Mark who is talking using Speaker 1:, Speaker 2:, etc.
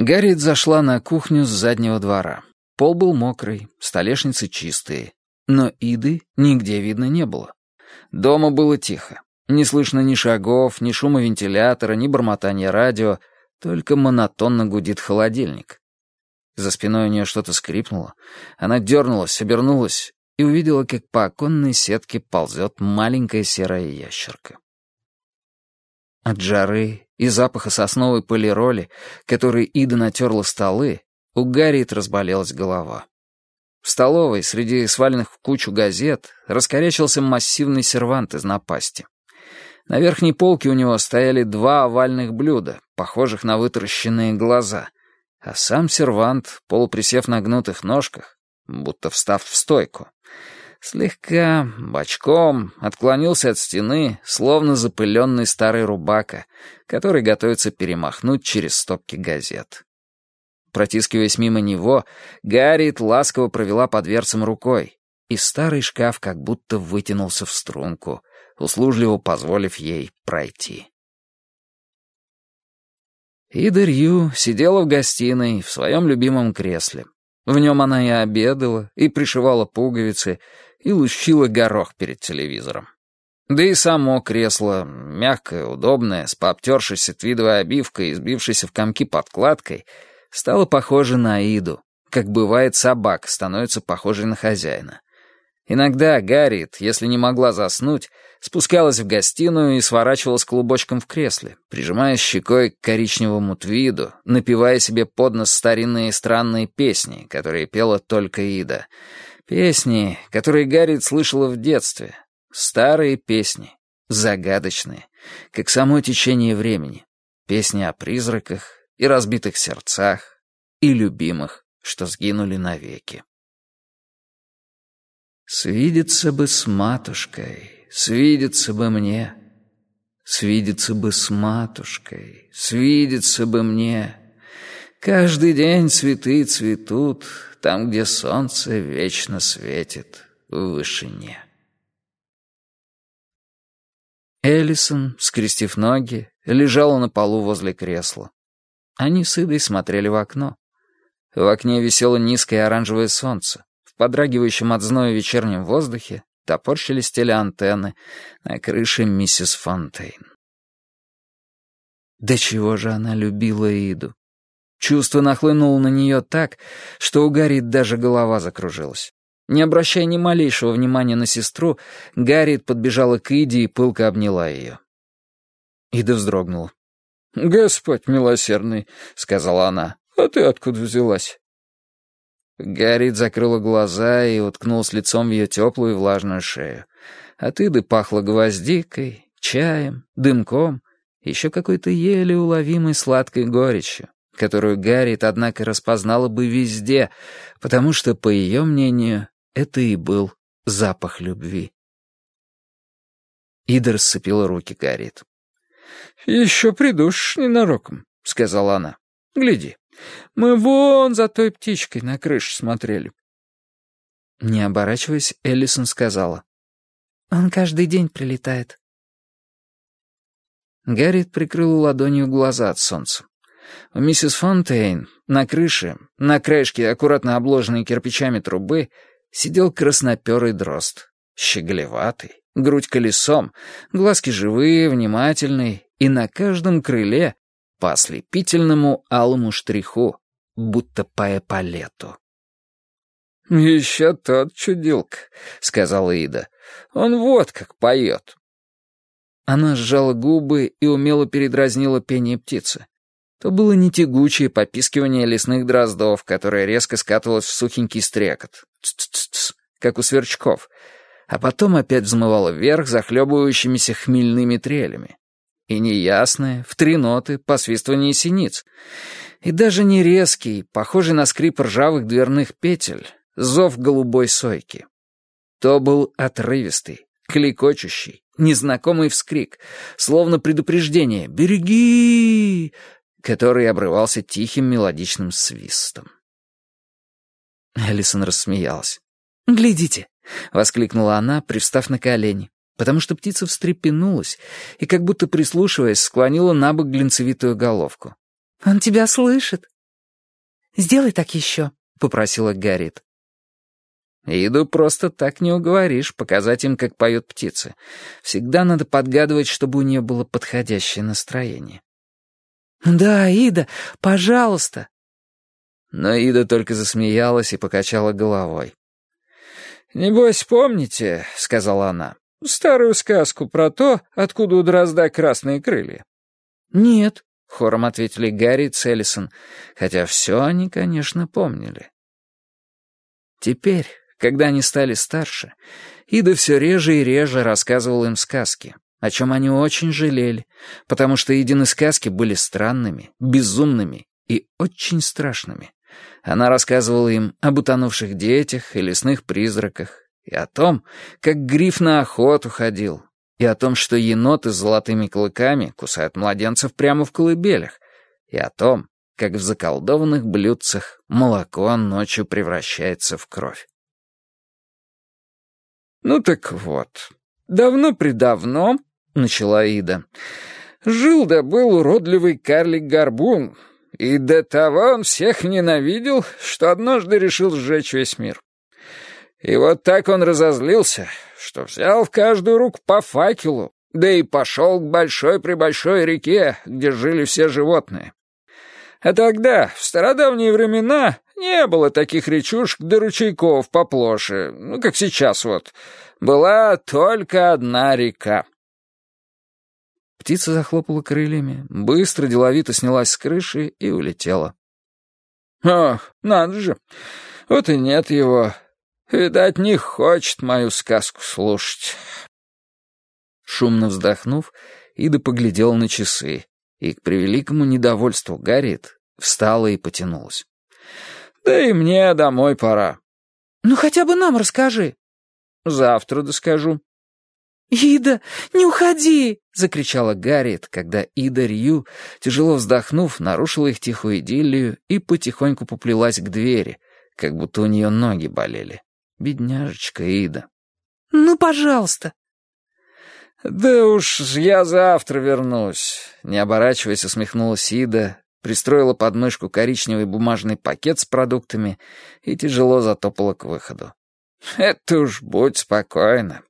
Speaker 1: Гарриет зашла на кухню с заднего двора. Пол был мокрый, столешницы чистые. Но Иды нигде видно не было. Дома было тихо. Не слышно ни шагов, ни шума вентилятора, ни бормотания радио, только монотонно гудит холодильник. За спиной у нее что-то скрипнуло. Она дернулась, обернулась и увидела, как по оконной сетке ползет маленькая серая ящерка. От жары и запаха сосновой полироли, которой Ида натерла столы, у Гарриет разболелась голова. В столовой, среди сваленных в кучу газет, раскорячился массивный сервант из напасти. На верхней полке у него стояли два овальных блюда, похожих на вытаращенные глаза, а сам сервант, полуприсев на гнутых ножках, будто встав в стойку, слегка, бочком, отклонился от стены, словно запыленный старый рубака, который готовится перемахнуть через стопки газет. Протискиваясь мимо него, Гарриет ласково провела под дверцем рукой, и старый шкаф как будто вытянулся в струнку, услужливо позволив ей пройти. Ида Рью сидела в гостиной в своем любимом кресле. В нем она и обедала, и пришивала пуговицы, и лущила горох перед телевизором. Да и само кресло, мягкое, удобное, с пообтершейся твидовой обивкой и сбившейся в комки подкладкой, стало похоже на Иду, как бывает собака становится похожей на хозяина. Иногда Гарриет, если не могла заснуть, спускалась в гостиную и сворачивалась клубочком в кресле, прижимая щекой к коричневому твиду, напевая себе под нос старинные странные песни, которые пела только Ида — Песни, которые Гарриет слышала в детстве. Старые песни, загадочные, как само течение времени. Песни о призраках и разбитых сердцах, и любимых, что сгинули навеки. Свидеться бы с матушкой, свидеться бы мне, Свидеться бы с матушкой, свидеться бы мне. Каждый день цветы цветут, там, где солнце вечно светит в вышине. Эллисон, скрестив ноги, лежала на полу возле кресла. Они с Идой смотрели в окно. В окне висело низкое оранжевое солнце. В подрагивающем от зноя вечернем воздухе топорщились телеантенны на крыше миссис Фонтейн. Да чего же она любила Иду? Чувство нахлынуло на нее так, что у Гарриет даже голова закружилась. Не обращая ни малейшего внимания на сестру, Гарриет подбежала к Иде и пылко обняла ее. Ида вздрогнула. «Господь милосердный», — сказала она, — «а ты откуда взялась?» Гарриет закрыла глаза и уткнулась лицом в ее теплую и влажную шею. От Иды пахло гвоздикой, чаем, дымком, еще какой-то еле уловимой сладкой горечью которую Гарриет, однако, распознала бы везде, потому что, по ее мнению, это и был запах любви. Ида рассыпила руки Гарриет. «Еще придушишь ненароком», — сказала она. «Гляди, мы вон за той птичкой на крыше смотрели». Не оборачиваясь, Эллисон сказала. «Он каждый день прилетает». Гарриет прикрыла ладонью глаза от солнца. У миссис Фонтейн на крыше, на краешке аккуратно обложенной кирпичами трубы, сидел красноперый дрозд. Щеголеватый, грудь колесом, глазки живые, внимательные, и на каждом крыле по ослепительному алому штриху, будто по эполету. «Еще тот чудилка», — сказала Ида. «Он вот как поет». Она сжала губы и умело передразнила пение птицы. То было не тягучее попискивание лесных дроздов, которое резко скатывалось в сухенький стрекот, ц как у сверчков, а потом опять взмывало вверх захлебывающимися хмельными трелями. И неясное, в три ноты, посвистывание синиц. И даже не резкий, похожий на скрип ржавых дверных петель, зов голубой сойки. То был отрывистый, кликочущий, незнакомый вскрик, словно предупреждение «Береги!», который обрывался тихим мелодичным свистом. Элисон рассмеялась. «Глядите!» — воскликнула она, привстав на колени, потому что птица встрепенулась и, как будто прислушиваясь, склонила на бок глинцевитую головку. «Он тебя слышит!»
Speaker 2: «Сделай так еще», — попросила Гарриет.
Speaker 1: Иду просто так не уговоришь, показать им, как поют птицы. Всегда надо подгадывать, чтобы у нее было подходящее настроение.
Speaker 2: «Да, Ида, пожалуйста».
Speaker 1: Но Ида только засмеялась и покачала головой. «Небось, помните, — сказала она, — старую сказку про то, откуда у дрозда красные крылья?»
Speaker 2: «Нет», —
Speaker 1: хором ответили Гарри и Целлисон, хотя все они, конечно, помнили. Теперь, когда они стали старше, Ида все реже и реже рассказывала им сказки, о чем они очень жалели, потому что Идины сказки были странными, безумными и очень страшными. Она рассказывала им об утонувших детях и лесных призраках, и о том, как гриф на охоту ходил, и о том, что еноты с золотыми клыками кусают младенцев прямо в колыбелях, и о том, как в заколдованных блюдцах молоко ночью превращается в кровь. «Ну так вот, давно-предавно», — начала Ида, — «жил да был уродливый карлик-горбун, и до того он всех ненавидел, что однажды решил сжечь весь мир. И вот так он разозлился, что взял в каждую руку по факелу, да и пошел к большой-пребольшой реке, где жили все животные. А тогда, в стародавние времена, не было таких речушек да ручейков поплоше, ну, как сейчас вот. Была только одна река. Птица захлопала крыльями, быстро, деловито снялась с крыши и улетела. «Ох, надо же! Вот и нет его. Видать, не хочет мою сказку слушать». Шумно вздохнув, Ида поглядела на часы и, к превеликому недовольству Гарриет, встала и потянулась. «Да и мне домой пора».
Speaker 2: «Ну хотя бы нам расскажи».
Speaker 1: «Завтра доскажу».
Speaker 2: «Ида, не уходи!»
Speaker 1: — закричала Гарриет, когда Ида Рью, тяжело вздохнув, нарушила их тихую идиллию и потихоньку поплелась к двери, как будто у нее ноги болели. Бедняжечка Ида.
Speaker 2: «Ну, пожалуйста!»
Speaker 1: «Да уж я завтра вернусь», — не оборачиваясь, усмехнулась Ида, пристроила под мышку коричневый бумажный пакет с продуктами и тяжело затопала к выходу. «Это уж будь спокойна,